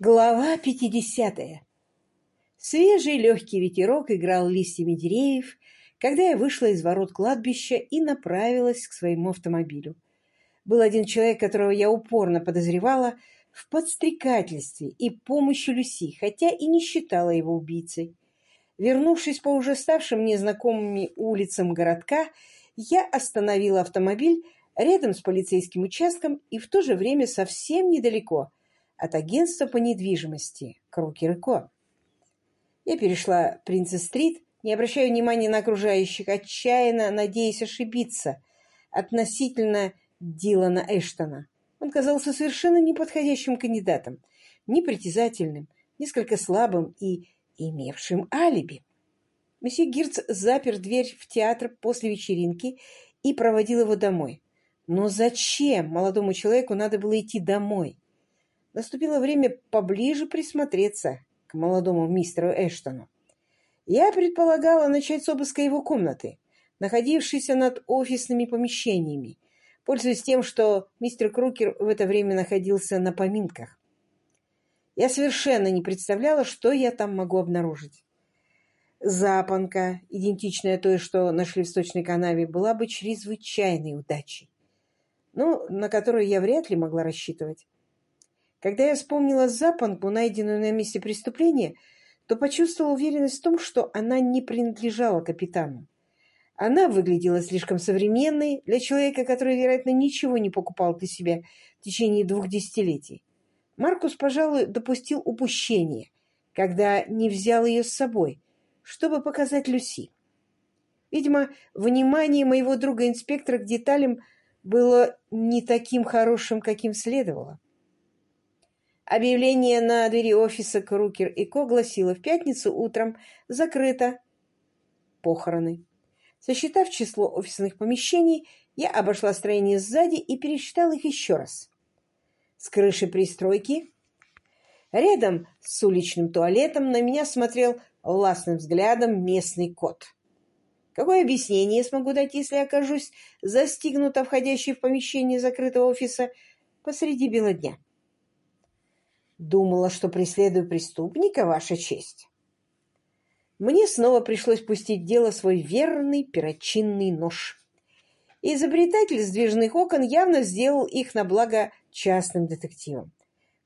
Глава 50. Свежий легкий ветерок играл листьями деревьев, когда я вышла из ворот кладбища и направилась к своему автомобилю. Был один человек, которого я упорно подозревала в подстрекательстве и помощи Люси, хотя и не считала его убийцей. Вернувшись по уже ставшим мне знакомыми улицам городка, я остановила автомобиль рядом с полицейским участком и в то же время совсем недалеко – от агентства по недвижимости Крукер и Ко. Я перешла Принцесс-стрит, не обращая внимания на окружающих, отчаянно надеясь ошибиться относительно Дилана Эштона. Он казался совершенно неподходящим кандидатом, непритязательным, несколько слабым и имевшим алиби. Месье Гирц запер дверь в театр после вечеринки и проводил его домой. Но зачем молодому человеку надо было идти домой? Наступило время поближе присмотреться к молодому мистеру Эштону. Я предполагала начать с обыска его комнаты, находившейся над офисными помещениями, пользуясь тем, что мистер Крукер в это время находился на поминках. Я совершенно не представляла, что я там могу обнаружить. Запонка, идентичная той, что нашли в сточной канаве, была бы чрезвычайной удачей, но на которую я вряд ли могла рассчитывать. Когда я вспомнила запонку, найденную на месте преступления, то почувствовала уверенность в том, что она не принадлежала капитану. Она выглядела слишком современной для человека, который, вероятно, ничего не покупал для себя в течение двух десятилетий. Маркус, пожалуй, допустил упущение, когда не взял ее с собой, чтобы показать Люси. Видимо, внимание моего друга-инспектора к деталям было не таким хорошим, каким следовало. Объявление на двери офиса Крукер и Ко гласило «В пятницу утром закрыто похороны». Сосчитав число офисных помещений, я обошла строение сзади и пересчитала их еще раз. С крыши пристройки, рядом с уличным туалетом, на меня смотрел властным взглядом местный кот. Какое объяснение я смогу дать, если окажусь застигнута входящей в помещение закрытого офиса посреди бела дня? Думала, что преследую преступника, Ваша честь. Мне снова пришлось пустить дело свой верный перочинный нож. изобретатель сдвижных окон явно сделал их на благо частным детективам.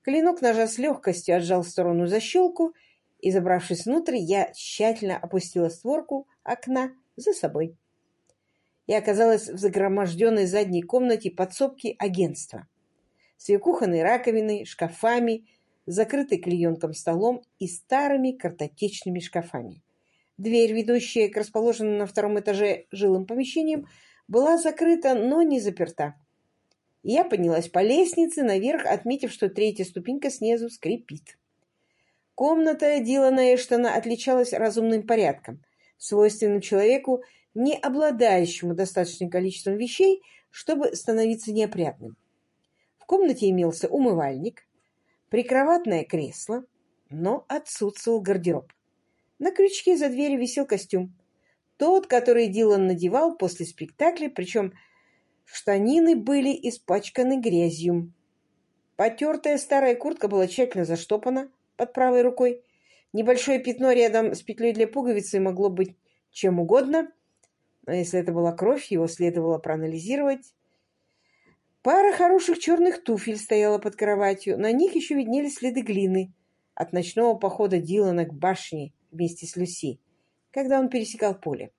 Клинок ножа с легкостью отжал в сторону защелку, и, забравшись внутрь, я тщательно опустила створку окна за собой. Я оказалась в загроможденной задней комнате подсобки агентства с ее кухонной раковиной, шкафами закрытой клеенком столом и старыми картотечными шкафами. Дверь, ведущая к расположенным на втором этаже жилым помещениям, была закрыта, но не заперта. Я поднялась по лестнице наверх, отметив, что третья ступенька снизу скрипит. Комната Дилана Эштона отличалась разумным порядком, свойственным человеку, не обладающему достаточным количеством вещей, чтобы становиться неопрятным. В комнате имелся умывальник, прикроватное кресло, но отсутствовал гардероб. На крючке за дверью висел костюм. Тот, который Дилан надевал после спектакля, причем штанины были испачканы грязью. Потертая старая куртка была тщательно заштопана под правой рукой. Небольшое пятно рядом с петлей для пуговицы могло быть чем угодно, но если это была кровь, его следовало проанализировать Пара хороших черных туфель стояла под кроватью, на них еще виднелись следы глины от ночного похода Дилана к башне вместе с Люси, когда он пересекал поле.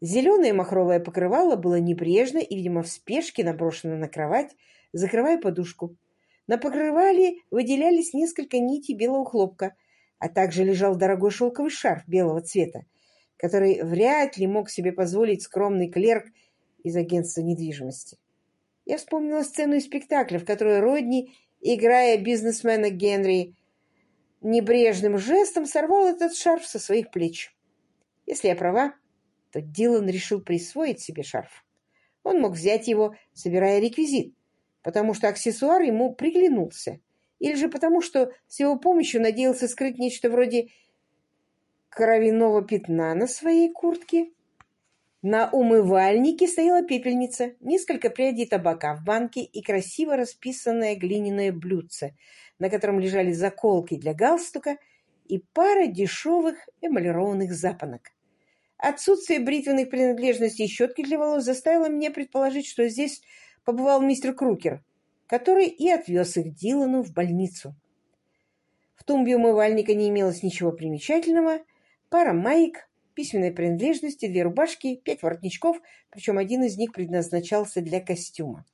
Зеленое махровое покрывало было небрежно и, видимо, в спешке наброшено на кровать, закрывая подушку. На покрывале выделялись несколько нитей белого хлопка, а также лежал дорогой шелковый шарф белого цвета, который вряд ли мог себе позволить скромный клерк из агентства недвижимости. Я вспомнила сцену из спектакля, в которой Родни, играя бизнесмена Генри, небрежным жестом сорвал этот шарф со своих плеч. Если я права, то Дилан решил присвоить себе шарф. Он мог взять его, собирая реквизит, потому что аксессуар ему приглянулся, или же потому, что с его помощью надеялся скрыть нечто вроде кровяного пятна на своей куртке. На умывальнике стояла пепельница, несколько прядей табака в банке и красиво расписанное глиняное блюдце, на котором лежали заколки для галстука и пара дешевых эмалированных запонок. Отсутствие бритвенных принадлежностей и щетки для волос заставило меня предположить, что здесь побывал мистер Крукер, который и отвез их Дилану в больницу. В тумбе умывальника не имелось ничего примечательного, пара маек, письменной принадлежности, две рубашки, пять воротничков, причем один из них предназначался для костюма.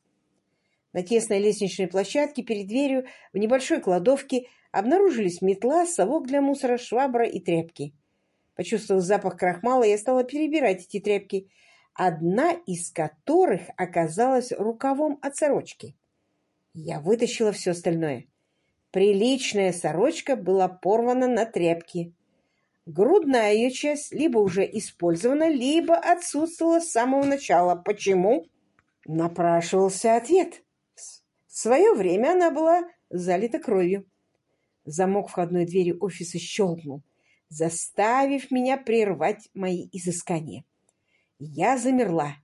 На тесной лестничной площадке перед дверью в небольшой кладовке обнаружились метла, совок для мусора, швабра и тряпки. Почувствовав запах крахмала, я стала перебирать эти тряпки, одна из которых оказалась рукавом от сорочки. Я вытащила все остальное. Приличная сорочка была порвана на тряпки. Грудная ее часть либо уже использована, либо отсутствовала с самого начала. Почему? Напрашивался ответ. В свое время она была залита кровью. Замок входной двери офиса щелкнул, заставив меня прервать мои изыскания. Я замерла.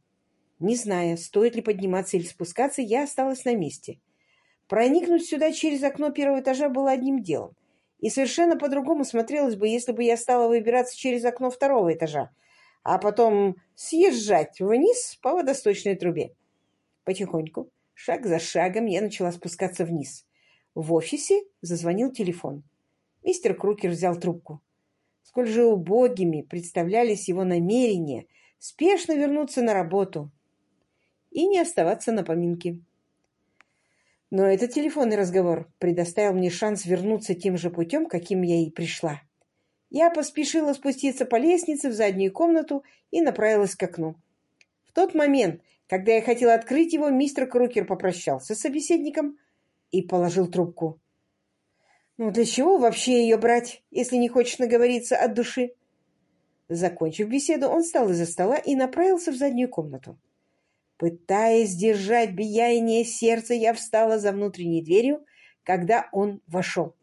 Не зная, стоит ли подниматься или спускаться, я осталась на месте. Проникнуть сюда через окно первого этажа было одним делом и совершенно по-другому смотрелось бы, если бы я стала выбираться через окно второго этажа, а потом съезжать вниз по водосточной трубе. Потихоньку, шаг за шагом, я начала спускаться вниз. В офисе зазвонил телефон. Мистер Крукер взял трубку. Сколь же убогими представлялись его намерения спешно вернуться на работу и не оставаться на поминке. Но этот телефонный разговор предоставил мне шанс вернуться тем же путем, каким я и пришла. Я поспешила спуститься по лестнице в заднюю комнату и направилась к окну. В тот момент, когда я хотела открыть его, мистер Крукер попрощался с собеседником и положил трубку. «Ну, для чего вообще ее брать, если не хочешь наговориться от души?» Закончив беседу, он встал из-за стола и направился в заднюю комнату. Пытаясь сдержать бияние сердца, я встала за внутренней дверью, когда он вошел.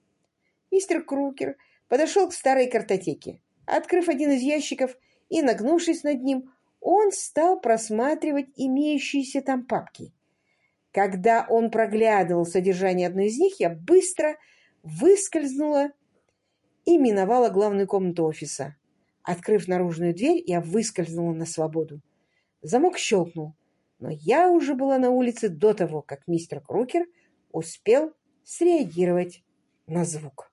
Мистер Крукер подошел к старой картотеке. Открыв один из ящиков и нагнувшись над ним, он стал просматривать имеющиеся там папки. Когда он проглядывал содержание одной из них, я быстро выскользнула и миновала главную комнату офиса. Открыв наружную дверь, я выскользнула на свободу. Замок щелкнул но я уже была на улице до того, как мистер Крукер успел среагировать на звук.